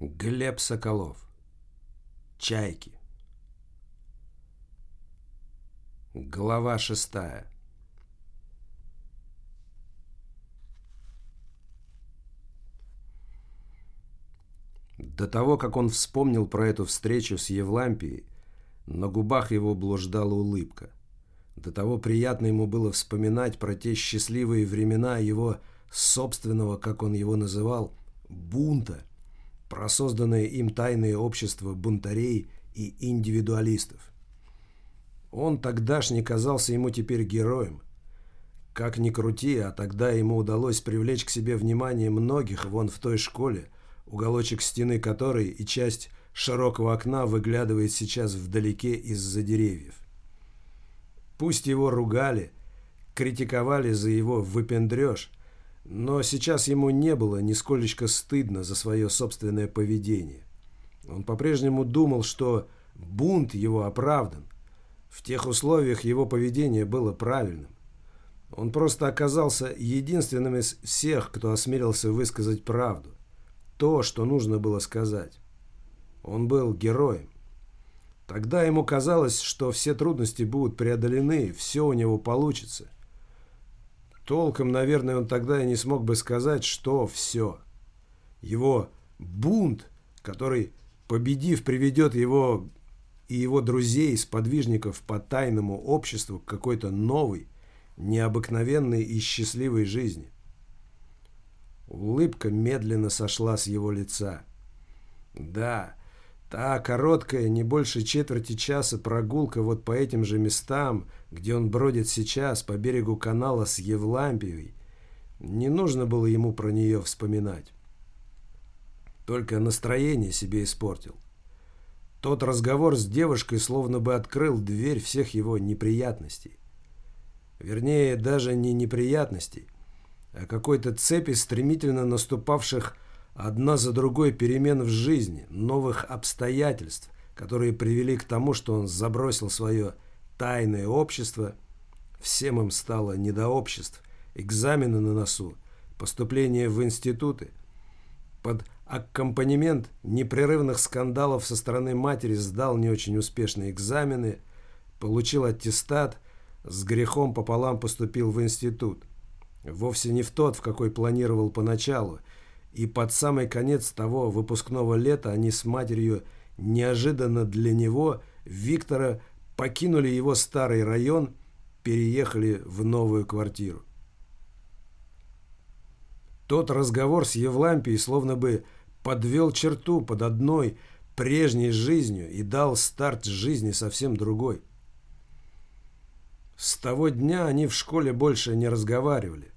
Глеб Соколов. Чайки. Глава шестая. До того, как он вспомнил про эту встречу с Евлампией, на губах его блуждала улыбка. До того приятно ему было вспоминать про те счастливые времена его собственного, как он его называл, бунта, про созданное им тайное общество бунтарей и индивидуалистов. Он тогдашний казался ему теперь героем. Как ни крути, а тогда ему удалось привлечь к себе внимание многих вон в той школе, уголочек стены которой и часть широкого окна выглядывает сейчас вдалеке из-за деревьев. Пусть его ругали, критиковали за его выпендреж, но сейчас ему не было нисколечко стыдно за свое собственное поведение. Он по-прежнему думал, что бунт его оправдан. В тех условиях его поведение было правильным. Он просто оказался единственным из всех, кто осмелился высказать правду. То, что нужно было сказать. Он был героем. Тогда ему казалось, что все трудности будут преодолены, все у него получится – Толком, наверное, он тогда и не смог бы сказать, что все. Его бунт, который, победив, приведет его и его друзей, сподвижников по тайному обществу к какой-то новой, необыкновенной и счастливой жизни. Улыбка медленно сошла с его лица. Да, Та короткая, не больше четверти часа прогулка вот по этим же местам, где он бродит сейчас, по берегу канала с Евлампиевой, не нужно было ему про нее вспоминать. Только настроение себе испортил. Тот разговор с девушкой словно бы открыл дверь всех его неприятностей. Вернее, даже не неприятностей, а какой-то цепи стремительно наступавших одна за другой перемен в жизни, новых обстоятельств, которые привели к тому, что он забросил свое тайное общество. Всем им стало не до обществ, экзамены на носу, поступление в институты. Под аккомпанемент непрерывных скандалов со стороны матери сдал не очень успешные экзамены, получил аттестат, с грехом пополам поступил в институт. Вовсе не в тот, в какой планировал поначалу, и под самый конец того выпускного лета они с матерью неожиданно для него, Виктора, покинули его старый район, переехали в новую квартиру. Тот разговор с Евлампией словно бы подвел черту под одной прежней жизнью и дал старт жизни совсем другой. С того дня они в школе больше не разговаривали.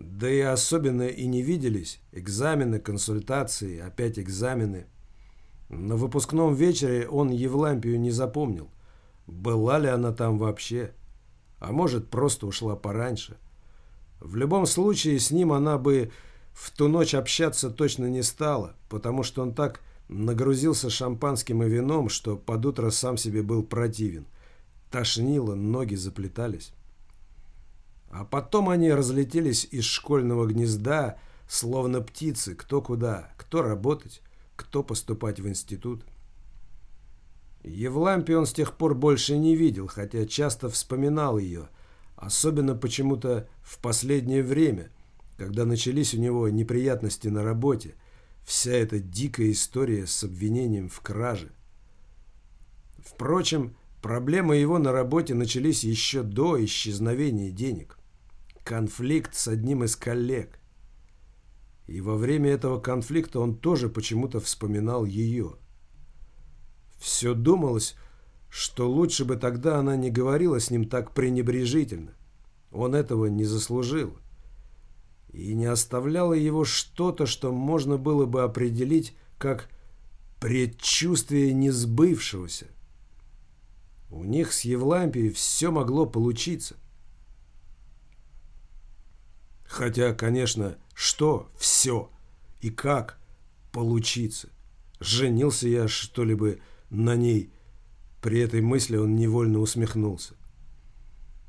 Да и особенно и не виделись. Экзамены, консультации, опять экзамены. На выпускном вечере он Евлампию не запомнил. Была ли она там вообще? А может, просто ушла пораньше. В любом случае, с ним она бы в ту ночь общаться точно не стала, потому что он так нагрузился шампанским и вином, что под утро сам себе был противен. Тошнило, ноги заплетались. А потом они разлетелись из школьного гнезда, словно птицы, кто куда, кто работать, кто поступать в институт. Евлампи он с тех пор больше не видел, хотя часто вспоминал ее, особенно почему-то в последнее время, когда начались у него неприятности на работе, вся эта дикая история с обвинением в краже. Впрочем, проблемы его на работе начались еще до исчезновения денег конфликт с одним из коллег. И во время этого конфликта он тоже почему-то вспоминал ее. Все думалось, что лучше бы тогда она не говорила с ним так пренебрежительно. Он этого не заслужил. И не оставляло его что-то, что можно было бы определить как предчувствие несбывшегося. У них с Евлампией все могло получиться – Хотя, конечно, что, все и как получиться? Женился я, что ли бы, на ней? При этой мысли он невольно усмехнулся.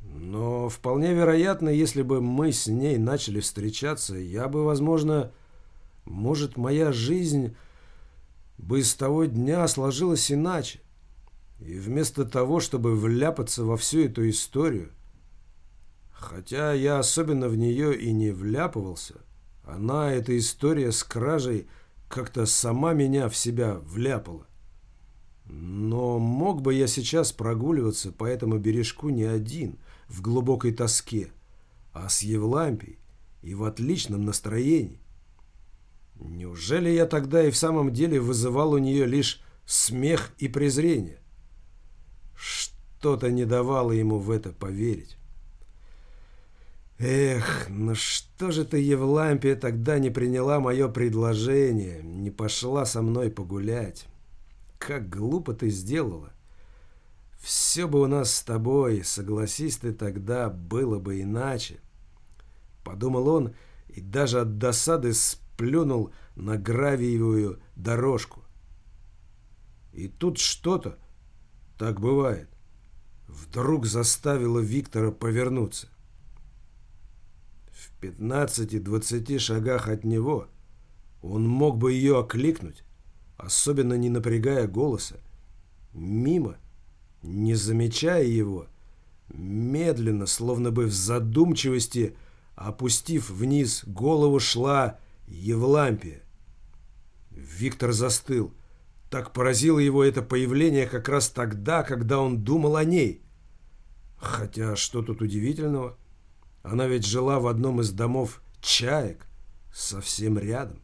Но вполне вероятно, если бы мы с ней начали встречаться, я бы, возможно, может, моя жизнь бы с того дня сложилось иначе. И вместо того, чтобы вляпаться во всю эту историю, хотя я особенно в нее и не вляпывался, она, эта история с кражей, как-то сама меня в себя вляпала. Но мог бы я сейчас прогуливаться по этому бережку не один, в глубокой тоске, а с Евлампией и в отличном настроении. Неужели я тогда и в самом деле вызывал у нее лишь смех и презрение? Что-то не давало ему в это поверить. Эх, ну что же ты, Евлампия, тогда не приняла мое предложение, не пошла со мной погулять? Как глупо ты сделала. Все бы у нас с тобой, согласись ты тогда, было бы иначе. Подумал он и даже от досады сплюнул на гравиевую дорожку. И тут что-то, так бывает, вдруг заставило Виктора повернуться. В 15-20 шагах от него он мог бы ее окликнуть, особенно не напрягая голоса. Мимо, не замечая его, медленно, словно бы в задумчивости, опустив вниз голову, шла Евлампия. Виктор застыл. Так поразило его это появление как раз тогда, когда он думал о ней. Хотя что тут удивительного? Она ведь жила в одном из домов чаек, совсем рядом.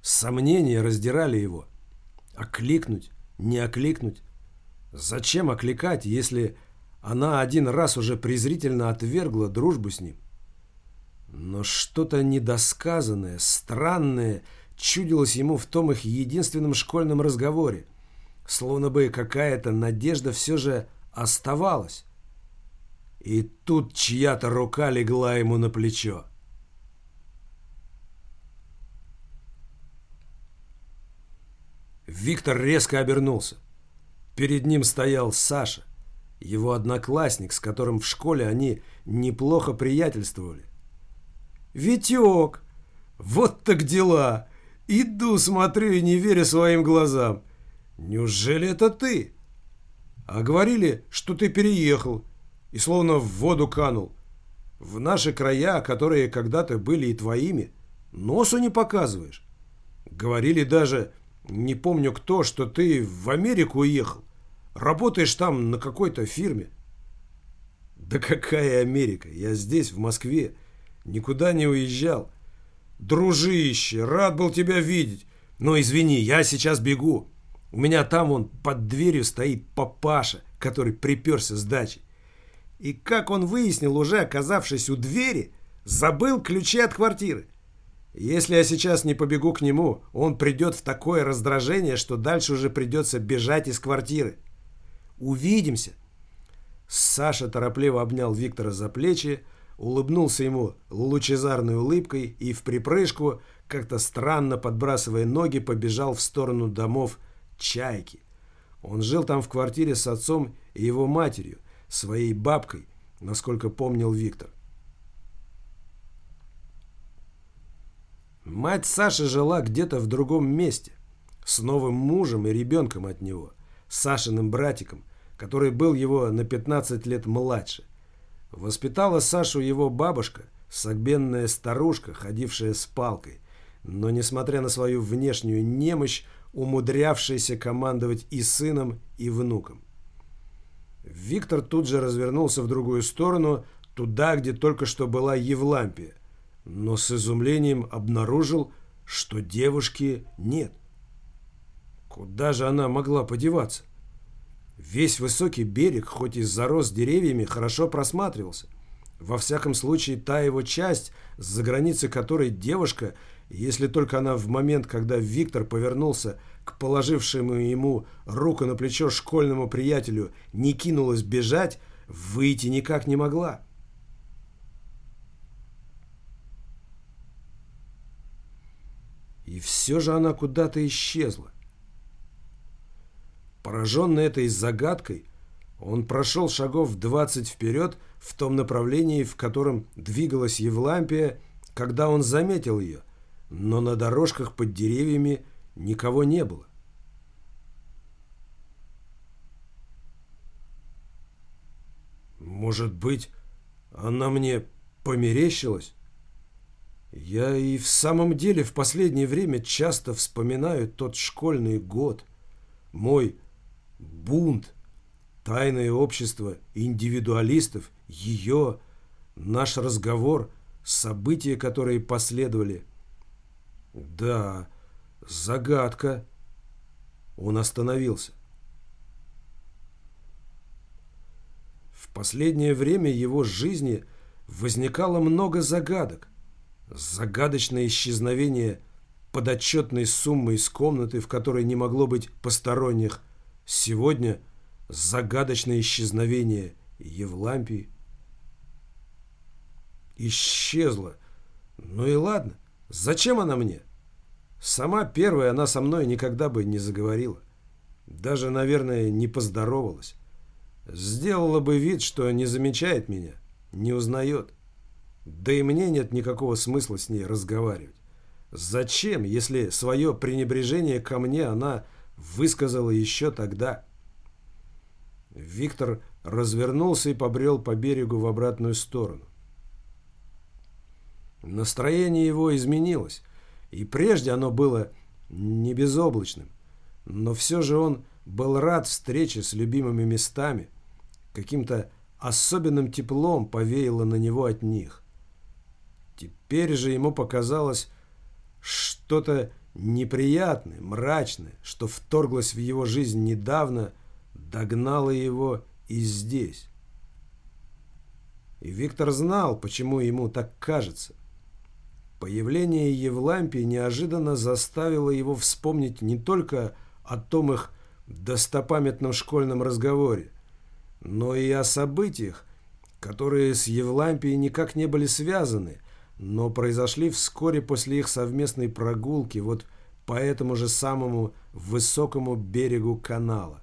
Сомнения раздирали его. Окликнуть, не окликнуть. Зачем окликать, если она один раз уже презрительно отвергла дружбу с ним? Но что-то недосказанное, странное чудилось ему в том их единственном школьном разговоре. Словно бы какая-то надежда все же оставалась. И тут чья-то рука легла ему на плечо. Виктор резко обернулся. Перед ним стоял Саша, его одноклассник, с которым в школе они неплохо приятельствовали. «Витек! Вот так дела! Иду, смотрю и не верю своим глазам. Неужели это ты? А говорили, что ты переехал и словно в воду канул. В наши края, которые когда-то были и твоими, носу не показываешь. Говорили даже, не помню кто, что ты в Америку уехал. Работаешь там на какой-то фирме. Да какая Америка? Я здесь, в Москве. Никуда не уезжал. Дружище, рад был тебя видеть. Но извини, я сейчас бегу. У меня там вон под дверью стоит папаша, который приперся с дачи. И как он выяснил, уже оказавшись у двери, забыл ключи от квартиры. Если я сейчас не побегу к нему, он придет в такое раздражение, что дальше уже придется бежать из квартиры. Увидимся. Саша торопливо обнял Виктора за плечи, улыбнулся ему лучезарной улыбкой и в припрыжку, как-то странно подбрасывая ноги, побежал в сторону домов Чайки. Он жил там в квартире с отцом и его матерью, своей бабкой, насколько помнил Виктор. Мать Саши жила где-то в другом месте, с новым мужем и ребенком от него, Сашиным братиком, который был его на 15 лет младше. Воспитала Сашу его бабушка, согбенная старушка, ходившая с палкой, но, несмотря на свою внешнюю немощь, умудрявшаяся командовать и сыном, и внуком. Виктор тут же развернулся в другую сторону, туда, где только что была Евлампия – но с изумлением обнаружил, что девушки нет. Куда же она могла подеваться? Весь высокий берег, хоть и зарос деревьями, хорошо просматривался. Во всяком случае, та его часть, за границей которой девушка, если только она в момент, когда Виктор повернулся к положившему ему руку на плечо школьному приятелю, не кинулась бежать, выйти никак не могла. И все же она куда-то исчезла. Пораженный этой загадкой, Он прошел шагов 20 вперед в том направлении, в котором двигалась Евлампия, когда он заметил ее, но на дорожках под деревьями никого не было. Может быть, она мне померещилась? Я и в самом деле в последнее время часто вспоминаю тот школьный год. Мой бунт, тайное общество индивидуалистов, ее, наш разговор, события, которые последовали. Да, загадка. Он остановился. В последнее время его жизни возникало много загадок. Загадочное исчезновение подотчетной суммы из комнаты, в которой не могло быть посторонних. Сегодня загадочное исчезновение Евлампии. Исчезла. Ну и ладно. Зачем она мне? Сама первая она со мной никогда бы не заговорила. Даже, наверное, не поздоровалась. Сделала бы вид, что не замечает меня, не узнает. Да и мне нет никакого смысла с ней разговаривать. Зачем, если свое пренебрежение ко мне она высказала еще тогда? Виктор развернулся и побрел по берегу в обратную сторону. Настроение его изменилось, и прежде оно было не безоблачным, но все же он был рад встрече с любимыми местами, каким-то особенным теплом повеяло на него от них. Теперь же ему показалось что-то неприятное, мрачное, что вторглось в его жизнь недавно, догнало его и здесь. И Виктор знал, почему ему так кажется. Появление Евлампии неожиданно заставило его вспомнить не только о том их достопамятном школьном разговоре, но и о событиях, которые с Евлампией никак не были связаны, но произошли вскоре после их совместной прогулки вот по этому же самому высокому берегу канала.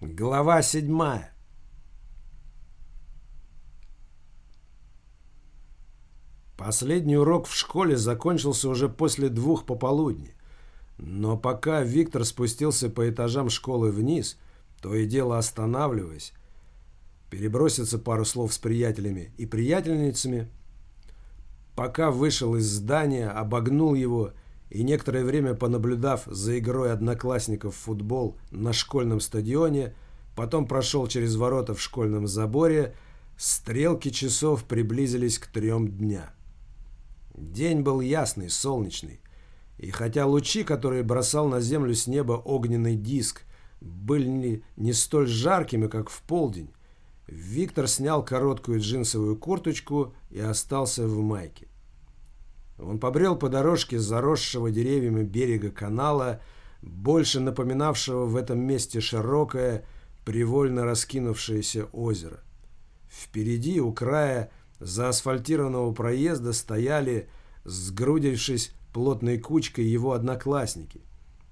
Глава седьмая. Последний урок в школе закончился уже после двух пополудни. Но пока Виктор спустился по этажам школы вниз, то и дело останавливаясь, переброситься пару слов с приятелями и приятельницами, пока вышел из здания, обогнул его и некоторое время понаблюдав за игрой одноклассников в футбол на школьном стадионе, потом прошел через ворота в школьном заборе, стрелки часов приблизились к трем дня. День был ясный, солнечный. И хотя лучи, которые бросал на землю с неба огненный диск, были не столь жаркими, как в полдень, Виктор снял короткую джинсовую курточку и остался в майке. Он побрел по дорожке заросшего деревьями берега канала, больше напоминавшего в этом месте широкое, привольно раскинувшееся озеро. Впереди, у края заасфальтированного проезда, стояли, сгрудившись плотной кучкой его одноклассники.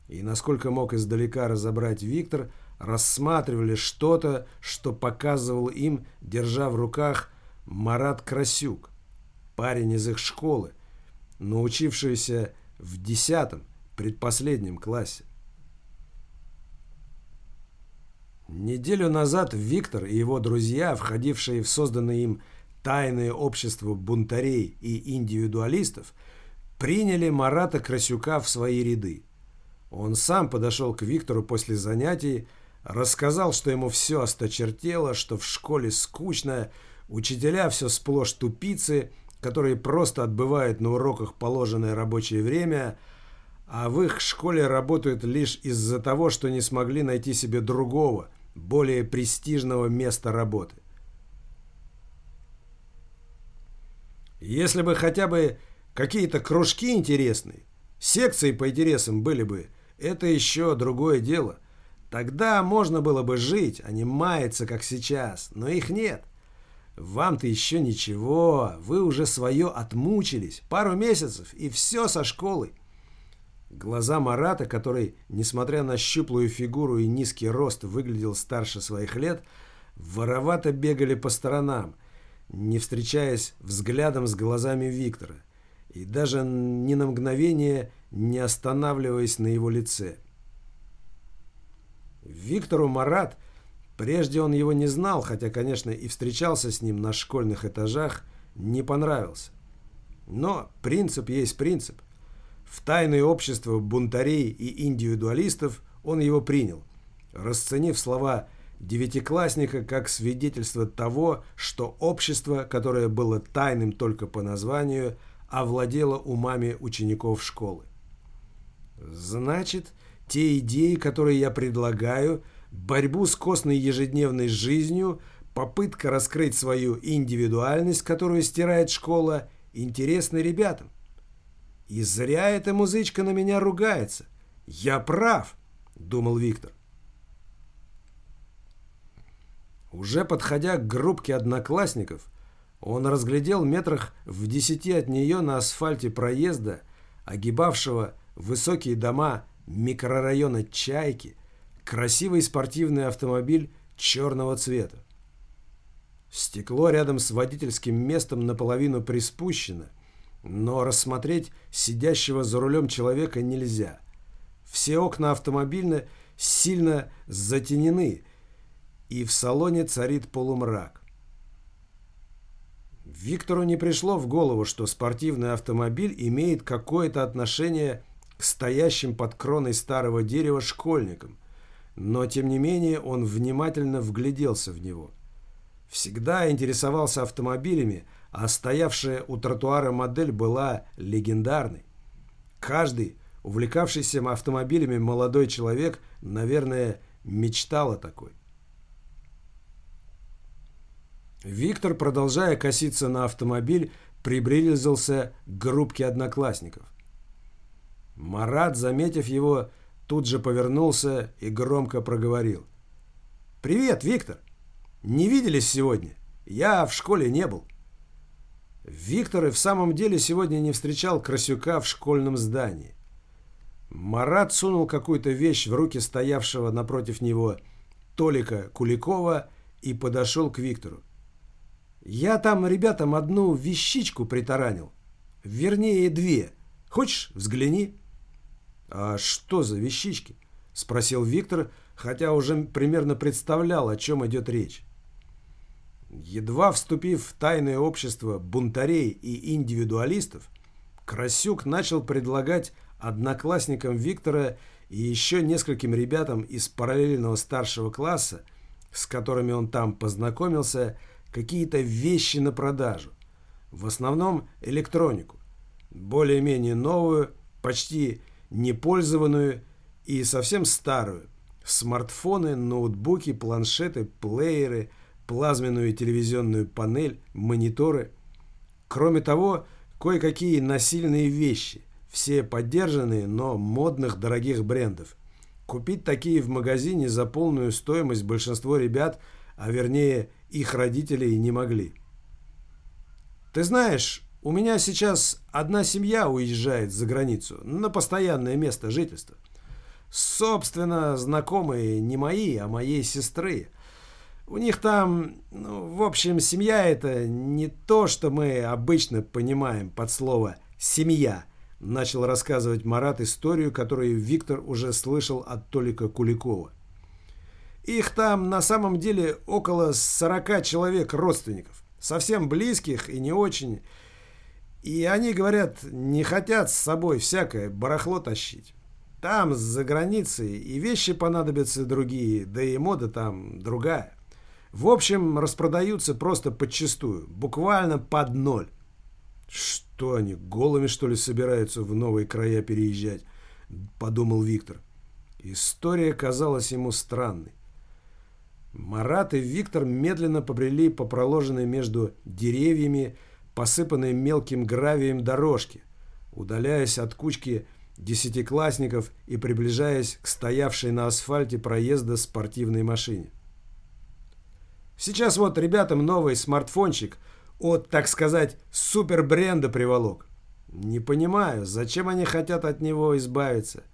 И, насколько мог издалека разобрать Виктор, рассматривали что-то, что показывал им, держа в руках Марат Красюк, парень из их школы, научившийся в десятом, предпоследнем классе. Неделю назад Виктор и его друзья, входившие в созданное им тайное общество бунтарей и индивидуалистов, приняли Марата Красюка в свои ряды. Он сам подошел к Виктору после занятий, рассказал, что ему все осточертело, что в школе скучно, учителя все сплошь тупицы, которые просто отбывают на уроках положенное рабочее время, а в их школе работают лишь из-за того, что не смогли найти себе другого, более престижного места работы. Если бы хотя бы Какие-то кружки интересные, секции по интересам были бы, это еще другое дело. Тогда можно было бы жить, а не маяться, как сейчас, но их нет. Вам-то еще ничего, вы уже свое отмучились. Пару месяцев, и все со школой. Глаза Марата, который, несмотря на щуплую фигуру и низкий рост, выглядел старше своих лет, воровато бегали по сторонам, не встречаясь взглядом с глазами Виктора, и даже ни на мгновение не останавливаясь на его лице. Виктору Марат, прежде он его не знал, хотя, конечно, и встречался с ним на школьных этажах, не понравился. Но принцип есть принцип. В тайное общество бунтарей и индивидуалистов он его принял, расценив слова девятиклассника как свидетельство того, что общество, которое было тайным только по названию, овладело умами учеников школы. Значит, те идеи, которые я предлагаю, борьбу с костной ежедневной жизнью, попытка раскрыть свою индивидуальность, которую стирает школа, интересны ребятам. И зря эта музычка на меня ругается. Я прав, думал Виктор. Уже подходя к группке одноклассников, он разглядел метрах в десяти от нее на асфальте проезда, огибавшего высокие дома микрорайона Чайки, красивый спортивный автомобиль черного цвета. Стекло рядом с водительским местом наполовину приспущено, но рассмотреть сидящего за рулем человека нельзя. Все окна автомобиля сильно затенены, и в салоне царит полумрак. Виктору не пришло в голову, что спортивный автомобиль имеет какое-то отношение к стоящим под кроной старого дерева школьникам, но тем не менее он внимательно вгляделся в него. Всегда интересовался автомобилями, а стоявшая у тротуара модель была легендарной. Каждый, увлекавшийся автомобилями молодой человек, наверное, мечтал о такой. Виктор, продолжая коситься на автомобиль, приблизился к группке одноклассников. Марат, заметив его, тут же повернулся и громко проговорил. «Привет, Виктор! Не виделись сегодня? Я в школе не был». Виктор и в самом деле сегодня не встречал Красюка в школьном здании. Марат сунул какую-то вещь в руки стоявшего напротив него Толика Куликова и подошел к Виктору. «Я там ребятам одну вещичку притаранил. Вернее, две. Хочешь, взгляни?» «А что за вещички?» – спросил Виктор, хотя уже примерно представлял, о чем идет речь. Едва вступив в тайное общество бунтарей и индивидуалистов, Красюк начал предлагать одноклассникам Виктора и еще нескольким ребятам из параллельного старшего класса, с которыми он там познакомился, какие-то вещи на продажу. В основном электронику. Более-менее новую, почти непользованную и совсем старую. Смартфоны, ноутбуки, планшеты, плееры – плазменную телевизионную панель, мониторы. Кроме того, кое-какие насильные вещи, все поддержанные, но модных дорогих брендов. Купить такие в магазине за полную стоимость большинство ребят, а вернее их родителей, не могли. Ты знаешь, у меня сейчас одна семья уезжает за границу на постоянное место жительства. Собственно, знакомые не мои, а моей сестры. У них там, ну, в общем, семья это не то, что мы обычно понимаем под слово «семья», начал рассказывать Марат историю, которую Виктор уже слышал от Толика Куликова. Их там на самом деле около 40 человек родственников, совсем близких и не очень. И они, говорят, не хотят с собой всякое барахло тащить. Там, за границей, и вещи понадобятся другие, да и мода там другая. В общем, распродаются просто подчистую, буквально под ноль. Что они, голыми что ли собираются в новые края переезжать? Подумал Виктор. История казалась ему странной. Марат и Виктор медленно побрели по проложенной между деревьями, посыпанной мелким гравием дорожке, удаляясь от кучки десятиклассников и приближаясь к стоявшей на асфальте проезда спортивной машине. Сейчас вот ребятам новый смартфончик от, так сказать, супербренда приволок. Не понимаю, зачем они хотят от него избавиться.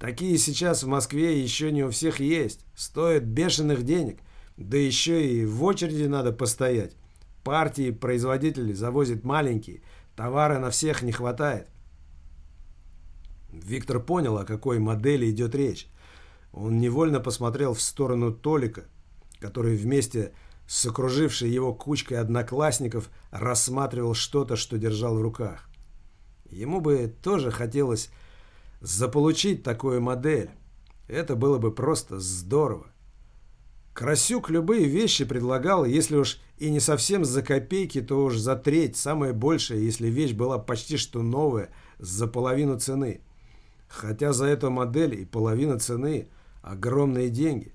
Такие сейчас в Москве еще не у всех есть. Стоят бешеных денег. Да еще и в очереди надо постоять. Партии производители завозят маленькие. Товара на всех не хватает. Виктор понял, о какой модели идет речь. Он невольно посмотрел в сторону Толика, который вместе с окружившей его кучкой одноклассников рассматривал что-то, что держал в руках. Ему бы тоже хотелось заполучить такую модель. Это было бы просто здорово. Красюк любые вещи предлагал, если уж и не совсем за копейки, то уж за треть, самое большее, если вещь была почти что новая, за половину цены. Хотя за эту модель и половина цены – огромные деньги.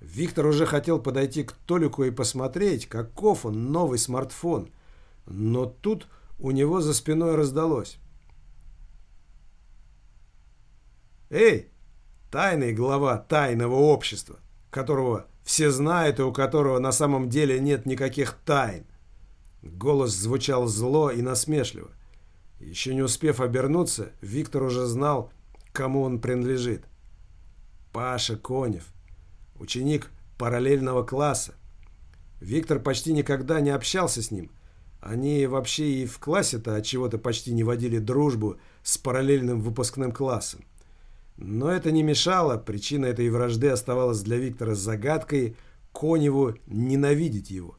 Виктор уже хотел подойти к Толику и посмотреть, каков он, новый смартфон. Но тут у него за спиной раздалось. «Эй, тайный глава тайного общества, которого все знают и у которого на самом деле нет никаких тайн!» Голос звучал зло и насмешливо. Еще не успев обернуться, Виктор уже знал, кому он принадлежит. Паша Конев, ученик параллельного класса. Виктор почти никогда не общался с ним. Они вообще и в классе-то от чего-то почти не водили дружбу с параллельным выпускным классом. Но это не мешало, причина этой вражды оставалась для Виктора загадкой Коневу ненавидеть его.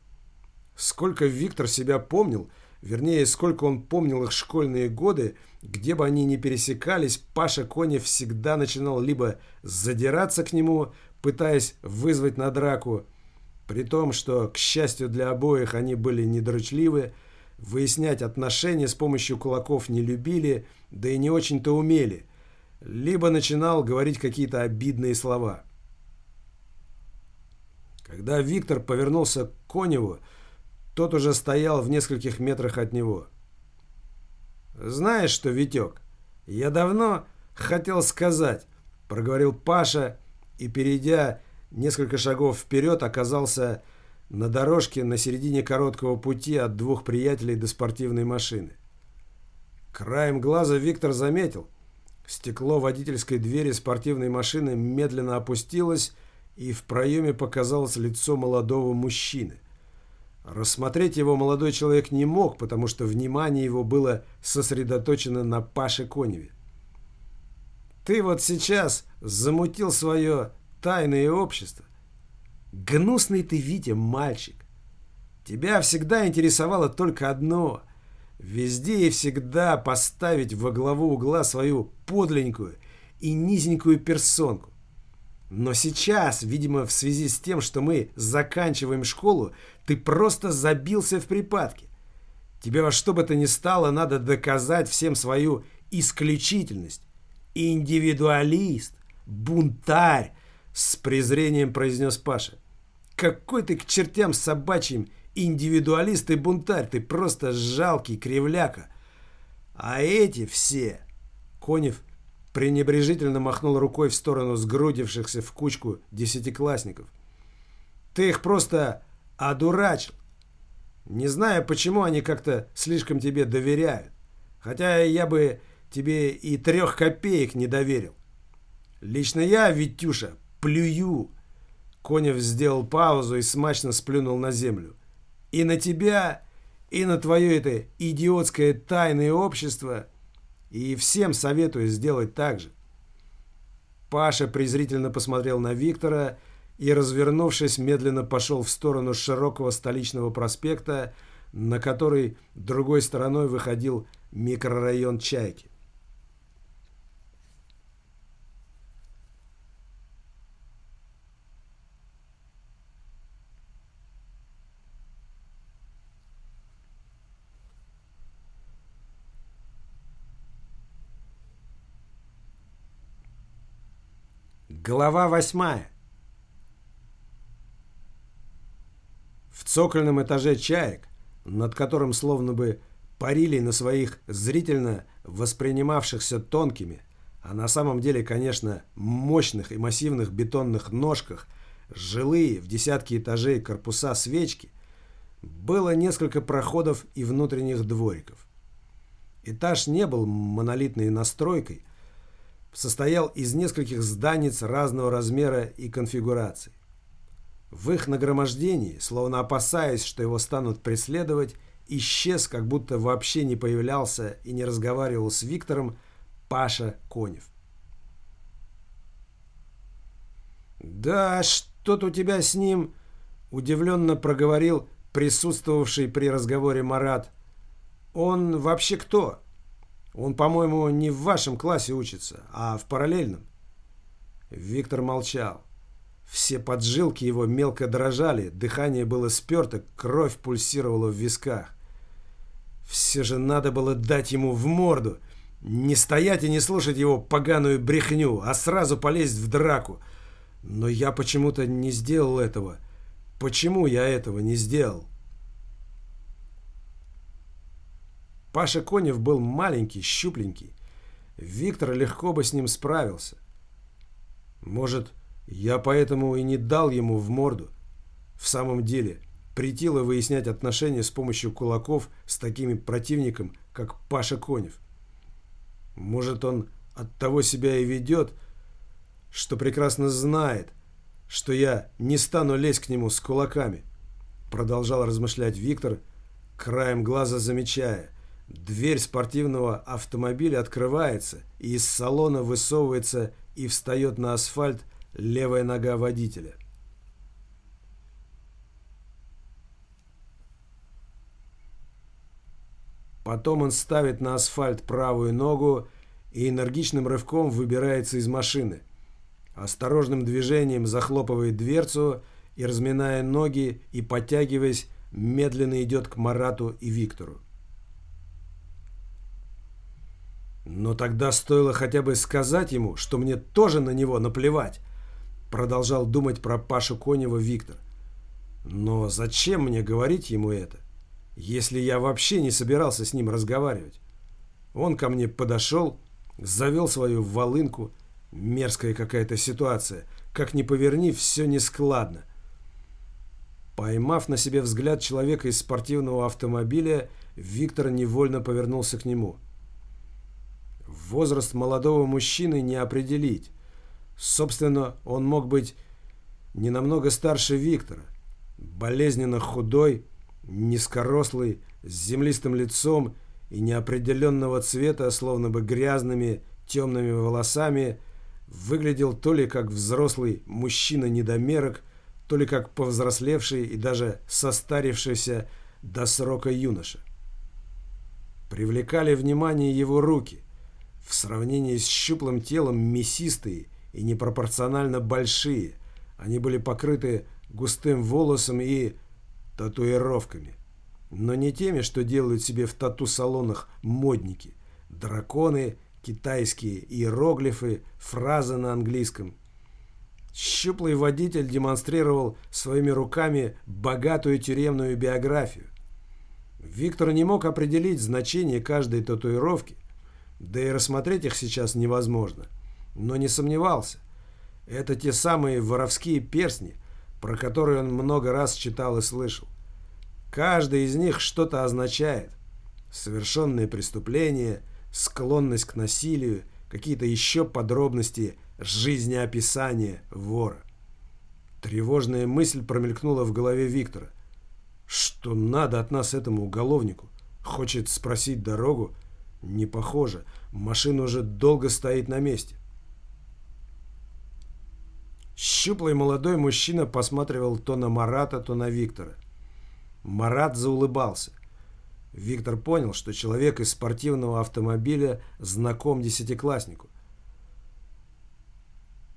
Сколько Виктор себя помнил – Вернее, сколько он помнил их школьные годы, где бы они ни пересекались, Паша Конев всегда начинал либо задираться к нему, пытаясь вызвать на драку, при том, что, к счастью для обоих, они были недрочливы, выяснять отношения с помощью кулаков не любили, да и не очень-то умели, либо начинал говорить какие-то обидные слова. Когда Виктор повернулся к Коневу, тот уже стоял в нескольких метрах от него. «Знаешь что, Витек, я давно хотел сказать», — проговорил Паша и, перейдя несколько шагов вперед, оказался на дорожке на середине короткого пути от двух приятелей до спортивной машины. Краем глаза Виктор заметил. Стекло водительской двери спортивной машины медленно опустилось, и в проеме показалось лицо молодого мужчины. Рассмотреть его молодой человек не мог, потому что внимание его было сосредоточено на Паше Коневе. «Ты вот сейчас замутил свое тайное общество. Гнусный ты, Витя, мальчик. Тебя всегда интересовало только одно — везде и всегда поставить во главу угла свою подленькую и низенькую персонку. Но сейчас, видимо, в связи с тем, что мы заканчиваем школу, ты просто забился в припадке. Тебе во что бы то ни стало надо доказать всем свою исключительность. Индивидуалист, бунтарь, с презрением произнес Паша. Какой ты к чертям собачьим индивидуалист и бунтарь, ты просто жалкий кривляка. А эти все... Конев пренебрежительно махнул рукой в сторону сгрудившихся в кучку десятиклассников. «Ты их просто одурачил. Не знаю, почему они как-то слишком тебе доверяют. Хотя я бы тебе и трех копеек не доверил. Лично я, Витюша, плюю». Конев сделал паузу и смачно сплюнул на землю. «И на тебя, и на твое это идиотское тайное общество и всем советую сделать так же. Паша презрительно посмотрел на Виктора и, развернувшись, медленно пошел в сторону широкого столичного проспекта, на который другой стороной выходил микрорайон Чайки. Глава восьмая. В цокольном этаже чаек, над которым словно бы парили на своих зрительно воспринимавшихся тонкими, а на самом деле, конечно, мощных и массивных бетонных ножках, жилые в десятки этажей корпуса свечки, было несколько проходов и внутренних двориков. Этаж не был монолитной настройкой, состоял из нескольких зданиц разного размера и конфигурации. В их нагромождении, словно опасаясь, что его станут преследовать, исчез, как будто вообще не появлялся и не разговаривал с Виктором Паша Конев. «Да, что-то у тебя с ним...» — удивленно проговорил присутствовавший при разговоре Марат. «Он вообще кто? Он, по-моему, не в вашем классе учится, а в параллельном». Виктор молчал. Все поджилки его мелко дрожали, дыхание было сперто, кровь пульсировала в висках. Все же надо было дать ему в морду. Не стоять и не слушать его поганую брехню, а сразу полезть в драку. Но я почему-то не сделал этого. Почему я этого не сделал? Паша Конев был маленький, щупленький. Виктор легко бы с ним справился. Может, я поэтому и не дал ему в морду. В самом деле, притило выяснять отношения с помощью кулаков с такими противником, как Паша Конев. Может, он от того себя и ведет, что прекрасно знает, что я не стану лезть к нему с кулаками. Продолжал размышлять Виктор, краем глаза замечая. Дверь спортивного автомобиля открывается, и из салона высовывается и встает на асфальт левая нога водителя. Потом он ставит на асфальт правую ногу и энергичным рывком выбирается из машины. Осторожным движением захлопывает дверцу и, разминая ноги и подтягиваясь, медленно идет к Марату и Виктору. Но тогда стоило хотя бы сказать ему, что мне тоже на него наплевать, продолжал думать про Пашу Конева Виктор. Но зачем мне говорить ему это, если я вообще не собирался с ним разговаривать? Он ко мне подошел, завел свою волынку. Мерзкая какая-то ситуация. Как ни поверни, все нескладно. Поймав на себе взгляд человека из спортивного автомобиля, Виктор невольно повернулся к нему. Возраст молодого мужчины не определить. Собственно, он мог быть не намного старше Виктора. Болезненно худой, низкорослый, с землистым лицом и неопределенного цвета, словно бы грязными темными волосами, выглядел то ли как взрослый мужчина-недомерок, то ли как повзрослевший и даже состарившийся до срока юноша. Привлекали внимание его руки, в сравнении с щуплым телом мясистые и непропорционально большие. Они были покрыты густым волосом и татуировками. Но не теми, что делают себе в тату-салонах модники. Драконы, китайские иероглифы, фразы на английском. Щуплый водитель демонстрировал своими руками богатую тюремную биографию. Виктор не мог определить значение каждой татуировки, да и рассмотреть их сейчас невозможно – но не сомневался. Это те самые воровские перстни, про которые он много раз читал и слышал. Каждый из них что-то означает. Совершенные преступления, склонность к насилию, какие-то еще подробности жизнеописания вора. Тревожная мысль промелькнула в голове Виктора. Что надо от нас этому уголовнику? Хочет спросить дорогу? Не похоже. Машина уже долго стоит на месте. Щуплый молодой мужчина посматривал то на Марата, то на Виктора. Марат заулыбался. Виктор понял, что человек из спортивного автомобиля знаком десятикласснику.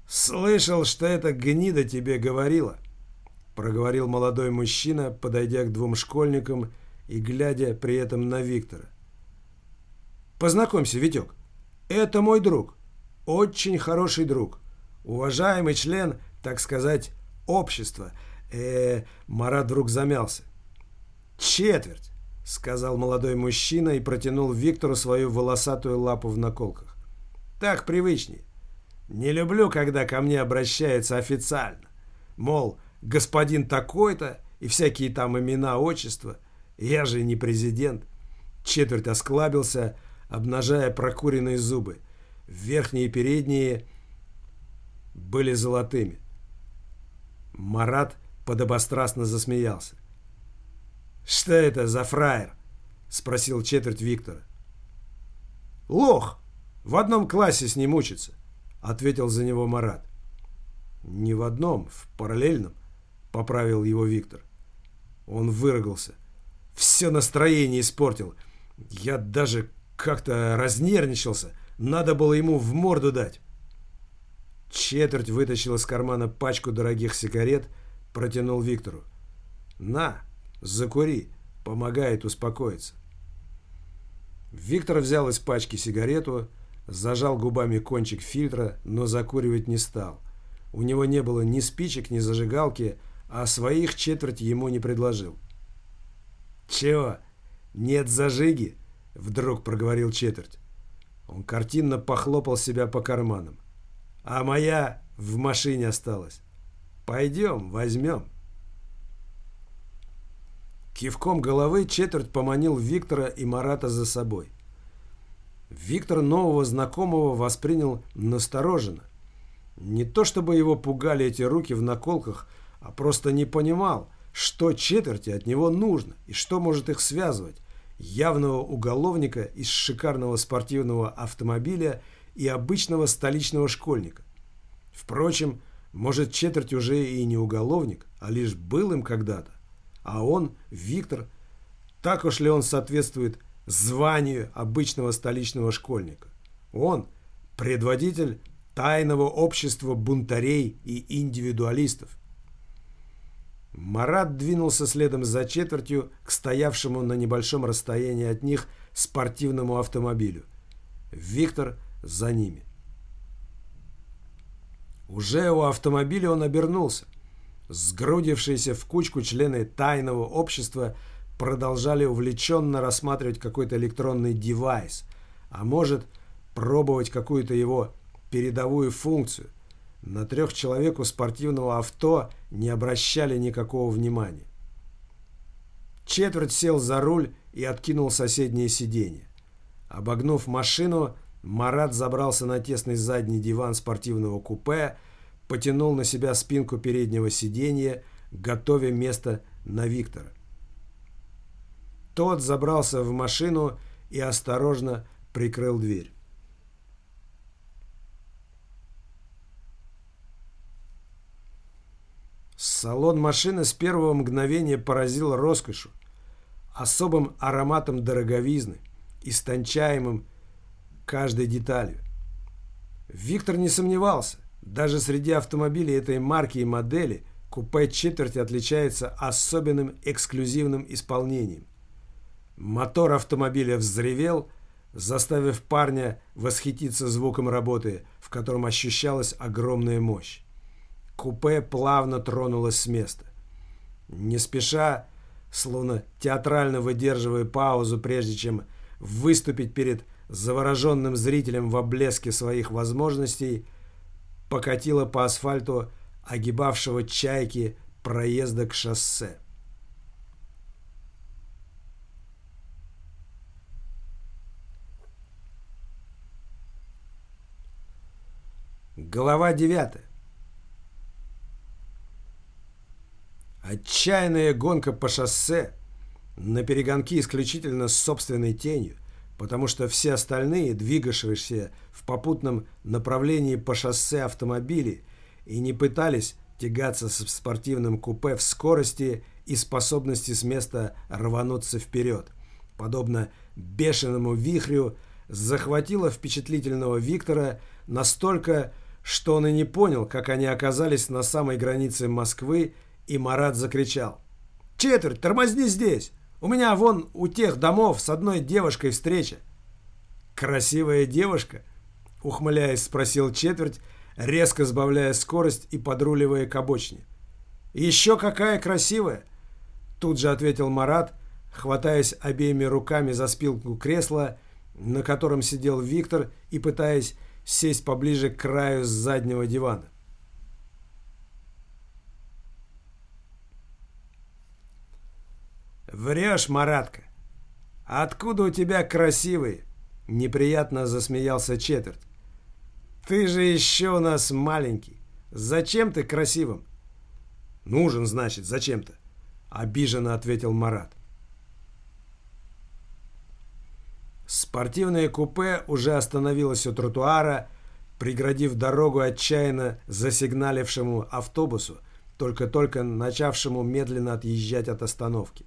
«Слышал, что эта гнида тебе говорила», — проговорил молодой мужчина, подойдя к двум школьникам и глядя при этом на Виктора. «Познакомься, Витек. Это мой друг. Очень хороший друг уважаемый член, так сказать, общества. Э, Марат вдруг замялся. Четверть, сказал молодой мужчина и протянул Виктору свою волосатую лапу в наколках. Так привычнее. Не люблю, когда ко мне обращаются официально. мол, господин такой-то и всякие там имена, отчества. Я же не президент. Четверть осклабился, обнажая прокуренные зубы. Верхние и передние были золотыми. Марат подобострастно засмеялся. «Что это за фраер?» — спросил четверть Виктора. «Лох! В одном классе с ним учится», — ответил за него Марат. «Не в одном, в параллельном», — поправил его Виктор. Он выругался. «Все настроение испортил. Я даже как-то разнервничался. Надо было ему в морду дать». Четверть вытащил из кармана пачку дорогих сигарет, протянул Виктору. «На, закури, помогает успокоиться». Виктор взял из пачки сигарету, зажал губами кончик фильтра, но закуривать не стал. У него не было ни спичек, ни зажигалки, а своих четверть ему не предложил. «Чего? Нет зажиги?» — вдруг проговорил четверть. Он картинно похлопал себя по карманам. «А моя в машине осталась. Пойдем, возьмем». Кивком головы четверть поманил Виктора и Марата за собой. Виктор нового знакомого воспринял настороженно. Не то чтобы его пугали эти руки в наколках, а просто не понимал, что четверти от него нужно и что может их связывать. Явного уголовника из шикарного спортивного автомобиля и обычного столичного школьника. Впрочем, может четверть уже и не уголовник, а лишь был им когда-то. А он, Виктор, так уж ли он соответствует званию обычного столичного школьника? Он предводитель тайного общества бунтарей и индивидуалистов. Марат двинулся следом за четвертью к стоявшему на небольшом расстоянии от них спортивному автомобилю. Виктор за ними. Уже у автомобиля он обернулся. Сгрудившиеся в кучку члены тайного общества продолжали увлеченно рассматривать какой-то электронный девайс, а может пробовать какую-то его передовую функцию. На трех человек у спортивного авто не обращали никакого внимания. Четверть сел за руль и откинул соседнее сиденье. Обогнув машину, Марат забрался на тесный задний диван спортивного купе, потянул на себя спинку переднего сиденья, готовя место на Виктора. Тот забрался в машину и осторожно прикрыл дверь. Салон машины с первого мгновения поразил роскошью, особым ароматом дороговизны, истончаемым каждой деталью. Виктор не сомневался. Даже среди автомобилей этой марки и модели купе четверти отличается особенным эксклюзивным исполнением. Мотор автомобиля взревел, заставив парня восхититься звуком работы, в котором ощущалась огромная мощь. Купе плавно тронулось с места. Не спеша, словно театрально выдерживая паузу, прежде чем выступить перед завороженным зрителем в облеске своих возможностей, покатила по асфальту огибавшего чайки проезда к шоссе. Глава девятая. Отчаянная гонка по шоссе на перегонки исключительно с собственной тенью, потому что все остальные, двигавшиеся в попутном направлении по шоссе автомобили, и не пытались тягаться с спортивным купе в скорости и способности с места рвануться вперед. Подобно бешеному вихрю, захватило впечатлительного Виктора настолько, что он и не понял, как они оказались на самой границе Москвы, и Марат закричал. «Четверть, тормозни здесь! У меня вон у тех домов с одной девушкой встреча. Красивая девушка? Ухмыляясь, спросил четверть, резко сбавляя скорость и подруливая к обочине. Еще какая красивая! Тут же ответил Марат, хватаясь обеими руками за спилку кресла, на котором сидел Виктор и пытаясь сесть поближе к краю заднего дивана. Врешь, Маратка. Откуда у тебя красивые? Неприятно засмеялся четверть. Ты же еще у нас маленький. Зачем ты красивым? Нужен, значит, зачем-то. Обиженно ответил Марат. Спортивное купе уже остановилось у тротуара, преградив дорогу отчаянно засигналившему автобусу, только-только начавшему медленно отъезжать от остановки.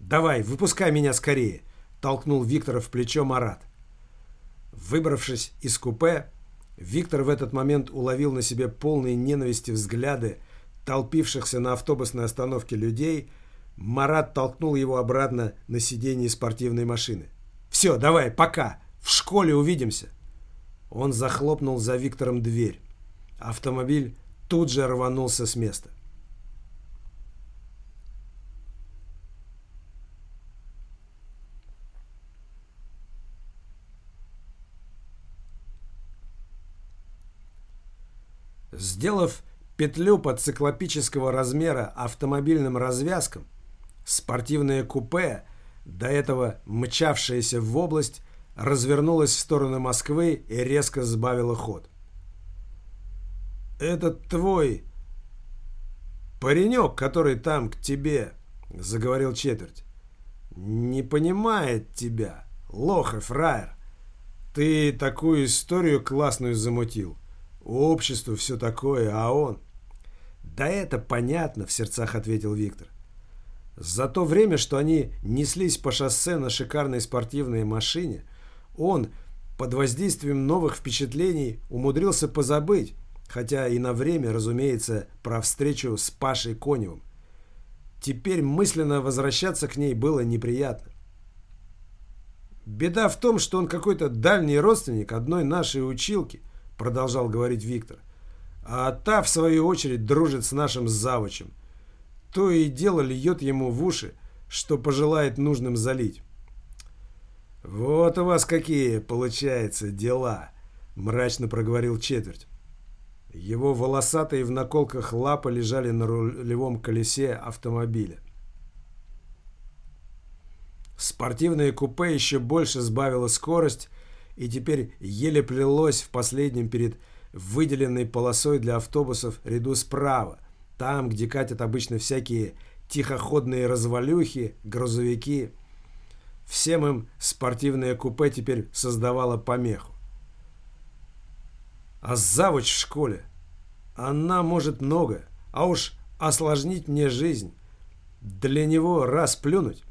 «Давай, выпускай меня скорее!» – толкнул Виктора в плечо Марат. Выбравшись из купе, Виктор в этот момент уловил на себе полные ненависти взгляды толпившихся на автобусной остановке людей. Марат толкнул его обратно на сиденье спортивной машины. «Все, давай, пока! В школе увидимся!» Он захлопнул за Виктором дверь. Автомобиль тут же рванулся с места. Сделав петлю под циклопического размера автомобильным развязком, спортивное купе, до этого мчавшееся в область, развернулось в сторону Москвы и резко сбавило ход. «Этот твой паренек, который там к тебе», — заговорил четверть, — «не понимает тебя, лох и фраер. Ты такую историю классную замутил. Обществу все такое, а он... Да это понятно, в сердцах ответил Виктор. За то время, что они неслись по шоссе на шикарной спортивной машине, он под воздействием новых впечатлений умудрился позабыть, хотя и на время, разумеется, про встречу с Пашей Коневым. Теперь мысленно возвращаться к ней было неприятно. Беда в том, что он какой-то дальний родственник одной нашей училки, продолжал говорить Виктор. А та, в свою очередь, дружит с нашим завучем. То и дело льет ему в уши, что пожелает нужным залить. «Вот у вас какие, получается, дела», — мрачно проговорил четверть. Его волосатые в наколках лапы лежали на рулевом колесе автомобиля. Спортивное купе еще больше сбавило скорость и теперь еле плелось в последнем перед выделенной полосой для автобусов ряду справа, там, где катят обычно всякие тихоходные развалюхи, грузовики. Всем им спортивное купе теперь создавало помеху. А завуч в школе, она может много, а уж осложнить мне жизнь. Для него раз плюнуть.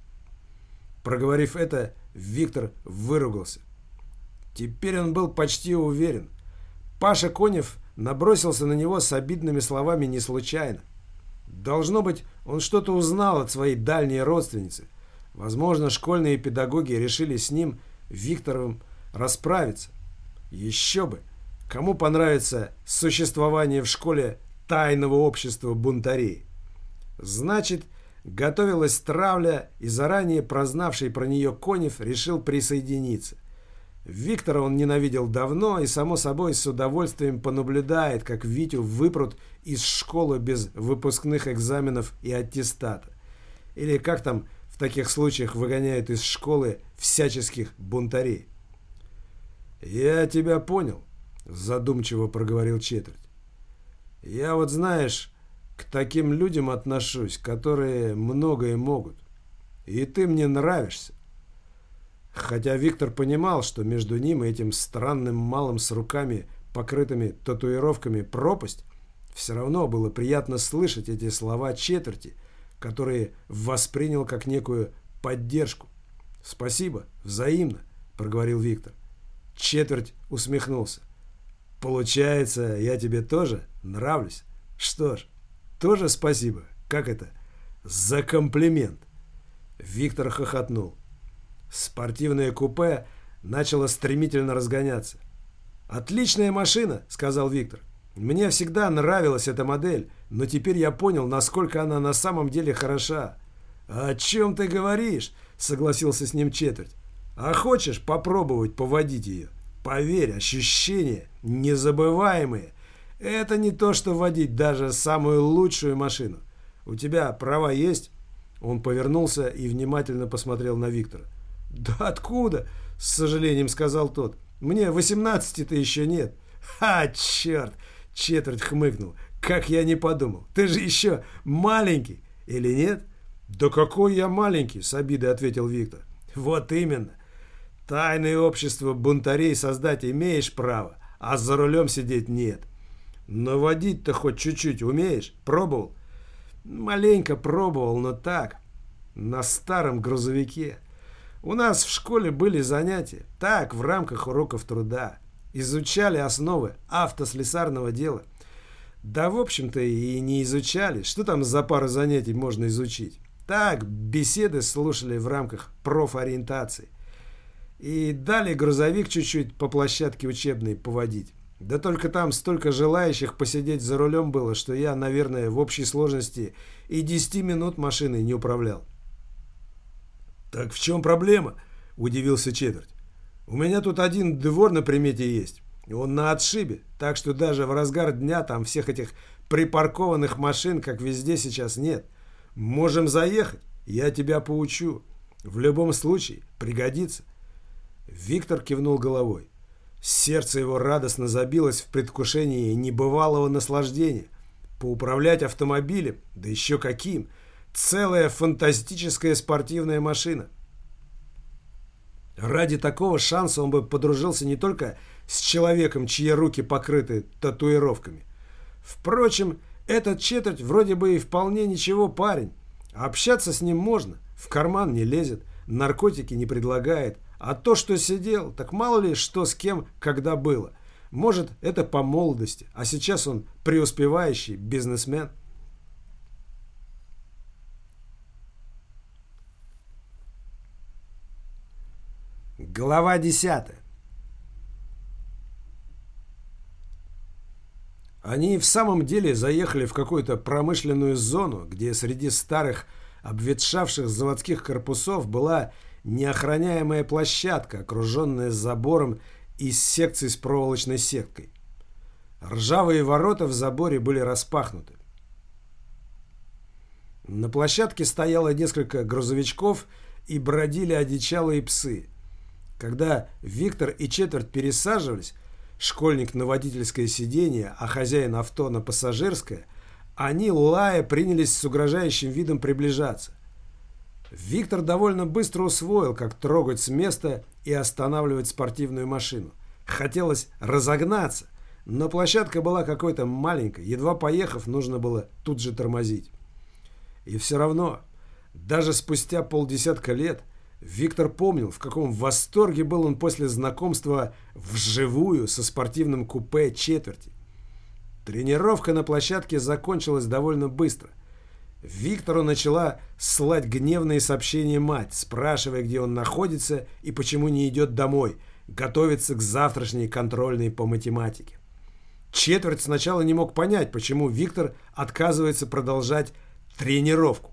Проговорив это, Виктор выругался. Теперь он был почти уверен. Паша Конев набросился на него с обидными словами не случайно. Должно быть, он что-то узнал от своей дальней родственницы. Возможно, школьные педагоги решили с ним, Викторовым, расправиться. Еще бы! Кому понравится существование в школе тайного общества бунтарей? Значит, готовилась травля, и заранее прознавший про нее Конев решил присоединиться – Виктора он ненавидел давно и, само собой, с удовольствием понаблюдает, как Витю выпрут из школы без выпускных экзаменов и аттестата. Или как там в таких случаях выгоняют из школы всяческих бунтарей. «Я тебя понял», — задумчиво проговорил четверть. «Я вот, знаешь, к таким людям отношусь, которые многое могут. И ты мне нравишься. Хотя Виктор понимал, что между ним и этим странным малым с руками, покрытыми татуировками, пропасть, все равно было приятно слышать эти слова четверти, которые воспринял как некую поддержку. «Спасибо, взаимно», — проговорил Виктор. Четверть усмехнулся. «Получается, я тебе тоже нравлюсь? Что ж, тоже спасибо. Как это? За комплимент!» Виктор хохотнул. Спортивное купе начало стремительно разгоняться. «Отличная машина», — сказал Виктор. «Мне всегда нравилась эта модель, но теперь я понял, насколько она на самом деле хороша». «О чем ты говоришь?» — согласился с ним четверть. «А хочешь попробовать поводить ее? Поверь, ощущения незабываемые. Это не то, что водить даже самую лучшую машину. У тебя права есть?» Он повернулся и внимательно посмотрел на Виктора. «Да откуда?» – с сожалением сказал тот. «Мне восемнадцати-то еще нет». «Ха, черт!» – четверть хмыкнул. «Как я не подумал. Ты же еще маленький, или нет?» «Да какой я маленький!» – с обидой ответил Виктор. «Вот именно. Тайное общество бунтарей создать имеешь право, а за рулем сидеть нет. Но водить-то хоть чуть-чуть умеешь? Пробовал?» «Маленько пробовал, но так, на старом грузовике. У нас в школе были занятия, так, в рамках уроков труда. Изучали основы автослесарного дела. Да, в общем-то, и не изучали. Что там за пару занятий можно изучить? Так, беседы слушали в рамках профориентации. И дали грузовик чуть-чуть по площадке учебной поводить. Да только там столько желающих посидеть за рулем было, что я, наверное, в общей сложности и 10 минут машиной не управлял. «Так в чем проблема?» – удивился четверть. «У меня тут один двор на примете есть. Он на отшибе, так что даже в разгар дня там всех этих припаркованных машин, как везде сейчас, нет. Можем заехать, я тебя поучу. В любом случае, пригодится. Виктор кивнул головой. Сердце его радостно забилось в предвкушении небывалого наслаждения. Поуправлять автомобилем, да еще каким. Целая фантастическая спортивная машина. Ради такого шанса он бы подружился не только с человеком, чьи руки покрыты татуировками. Впрочем, этот четверть вроде бы и вполне ничего парень. Общаться с ним можно, в карман не лезет, наркотики не предлагает. А то, что сидел, так мало ли что с кем, когда было. Может, это по молодости, а сейчас он преуспевающий бизнесмен. Глава десятая. Они в самом деле заехали в какую-то промышленную зону, где среди старых обветшавших заводских корпусов была неохраняемая площадка, окруженная забором из секций с проволочной сеткой. Ржавые ворота в заборе были распахнуты. На площадке стояло несколько грузовичков и бродили одичалые псы. Когда Виктор и четверть пересаживались, школьник на водительское сиденье, а хозяин авто на пассажирское, они, лая, принялись с угрожающим видом приближаться. Виктор довольно быстро усвоил, как трогать с места и останавливать спортивную машину. Хотелось разогнаться, но площадка была какой-то маленькой, едва поехав, нужно было тут же тормозить. И все равно, даже спустя полдесятка лет, Виктор помнил, в каком восторге был он после знакомства вживую со спортивным купе четверти. Тренировка на площадке закончилась довольно быстро. Виктору начала слать гневные сообщения мать, спрашивая, где он находится и почему не идет домой, готовится к завтрашней контрольной по математике. Четверть сначала не мог понять, почему Виктор отказывается продолжать тренировку.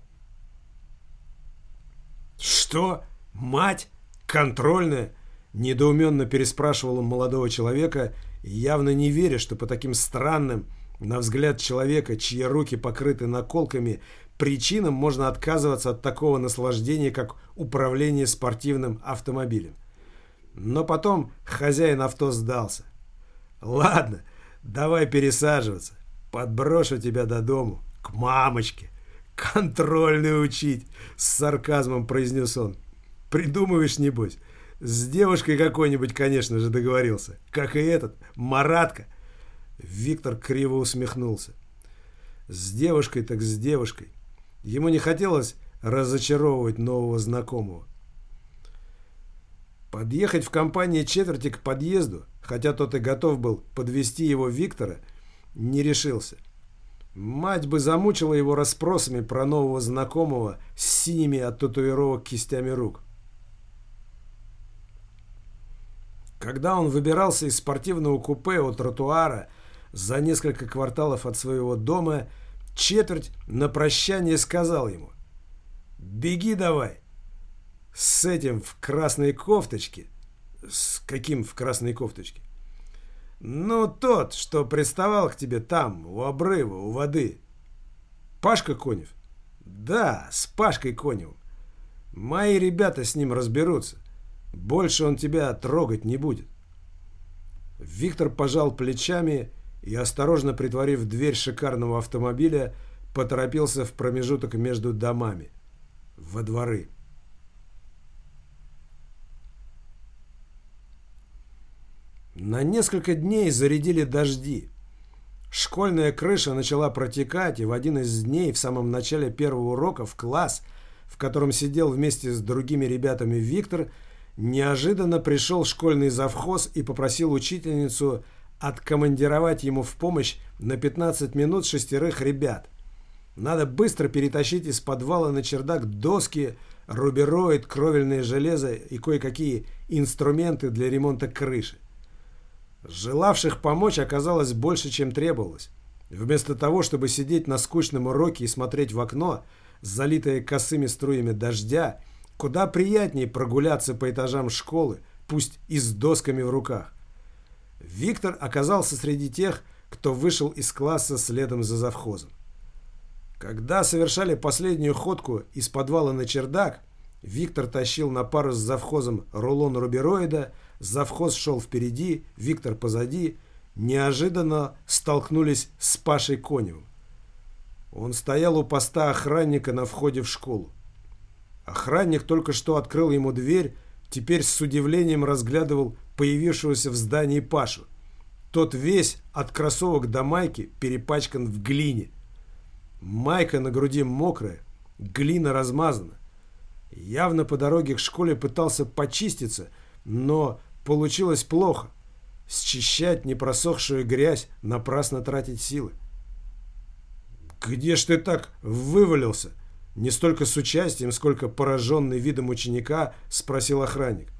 «Что?» «Мать? Контрольная?» Недоуменно переспрашивал он молодого человека, явно не веря, что по таким странным, на взгляд человека, чьи руки покрыты наколками, причинам можно отказываться от такого наслаждения, как управление спортивным автомобилем. Но потом хозяин авто сдался. «Ладно, давай пересаживаться. Подброшу тебя до дому, к мамочке. Контрольную учить!» С сарказмом произнес он. Придумываешь, небось. С девушкой какой-нибудь, конечно же, договорился. Как и этот, Маратка. Виктор криво усмехнулся. С девушкой так с девушкой. Ему не хотелось разочаровывать нового знакомого. Подъехать в компании четверти к подъезду, хотя тот и готов был подвести его Виктора, не решился. Мать бы замучила его расспросами про нового знакомого с синими от татуировок кистями рук. Когда он выбирался из спортивного купе у тротуара за несколько кварталов от своего дома, четверть на прощание сказал ему «Беги давай!» С этим в красной кофточке. С каким в красной кофточке? Ну, тот, что приставал к тебе там, у обрыва, у воды. Пашка Конев? Да, с Пашкой Коневым. Мои ребята с ним разберутся. Больше он тебя трогать не будет. Виктор пожал плечами и, осторожно притворив дверь шикарного автомобиля, поторопился в промежуток между домами, во дворы. На несколько дней зарядили дожди. Школьная крыша начала протекать, и в один из дней, в самом начале первого урока, в класс, в котором сидел вместе с другими ребятами Виктор, неожиданно пришел школьный завхоз и попросил учительницу откомандировать ему в помощь на 15 минут шестерых ребят. Надо быстро перетащить из подвала на чердак доски, рубероид, кровельное железо и кое-какие инструменты для ремонта крыши. Желавших помочь оказалось больше, чем требовалось. Вместо того, чтобы сидеть на скучном уроке и смотреть в окно, залитое косыми струями дождя, куда приятнее прогуляться по этажам школы, пусть и с досками в руках. Виктор оказался среди тех, кто вышел из класса следом за завхозом. Когда совершали последнюю ходку из подвала на чердак, Виктор тащил на пару с завхозом рулон рубероида – Завхоз шел впереди, Виктор позади. Неожиданно столкнулись с Пашей Коневым. Он стоял у поста охранника на входе в школу. Охранник только что открыл ему дверь, теперь с удивлением разглядывал появившегося в здании Пашу. Тот весь от кроссовок до майки перепачкан в глине. Майка на груди мокрая, глина размазана. Явно по дороге к школе пытался почиститься, но Получилось плохо. Счищать непросохшую грязь, напрасно тратить силы. «Где ж ты так вывалился?» Не столько с участием, сколько пораженный видом ученика, спросил охранник.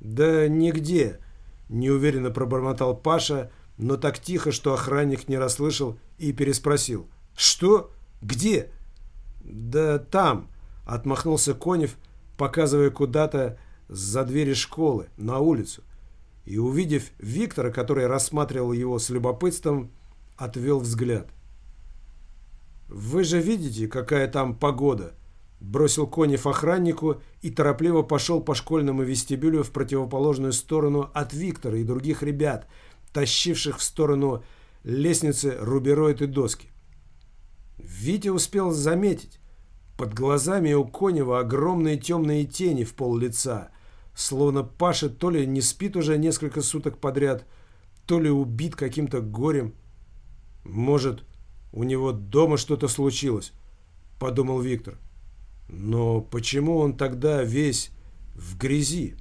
«Да нигде», – неуверенно пробормотал Паша, но так тихо, что охранник не расслышал и переспросил. «Что? Где?» «Да там», – отмахнулся Конев, показывая куда-то за двери школы, на улицу, и, увидев Виктора, который рассматривал его с любопытством, отвел взгляд. «Вы же видите, какая там погода?» Бросил Конев охраннику и торопливо пошел по школьному вестибюлю в противоположную сторону от Виктора и других ребят, тащивших в сторону лестницы рубероид и доски. Витя успел заметить. Под глазами у Конева огромные темные тени в пол лица, Словно Паша то ли не спит уже несколько суток подряд, то ли убит каким-то горем. Может, у него дома что-то случилось, подумал Виктор. Но почему он тогда весь в грязи?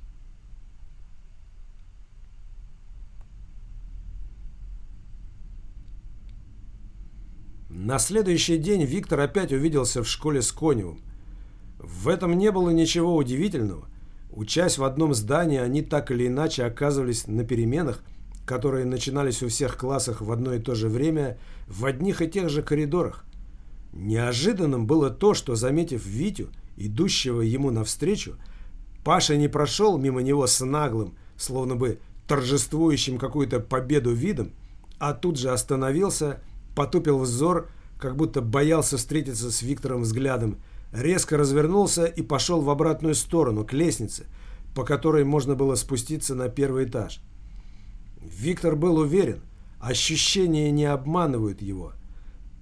На следующий день Виктор опять увиделся в школе с Коневым. В этом не было ничего удивительного. Учась в одном здании, они так или иначе оказывались на переменах, которые начинались у всех классах в одно и то же время, в одних и тех же коридорах. Неожиданным было то, что, заметив Витю, идущего ему навстречу, Паша не прошел мимо него с наглым, словно бы торжествующим какую-то победу видом, а тут же остановился, потупил взор, как будто боялся встретиться с Виктором взглядом, резко развернулся и пошел в обратную сторону, к лестнице, по которой можно было спуститься на первый этаж. Виктор был уверен, ощущения не обманывают его.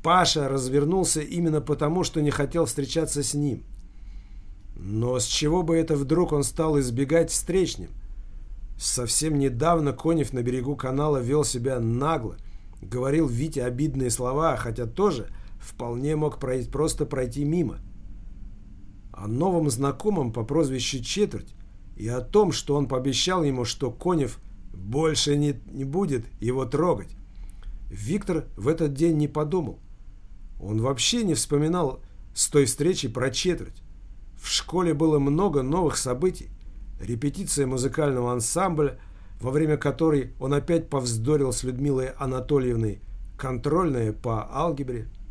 Паша развернулся именно потому, что не хотел встречаться с ним. Но с чего бы это вдруг он стал избегать встречным? Совсем недавно Конев на берегу канала вел себя нагло, говорил Вите обидные слова, хотя тоже вполне мог пройти, просто пройти мимо о новом знакомом по прозвищу Четверть и о том, что он пообещал ему, что Конев больше не, не будет его трогать. Виктор в этот день не подумал. Он вообще не вспоминал с той встречи про четверть. В школе было много новых событий. Репетиция музыкального ансамбля, во время которой он опять повздорил с Людмилой Анатольевной, контрольная по алгебре –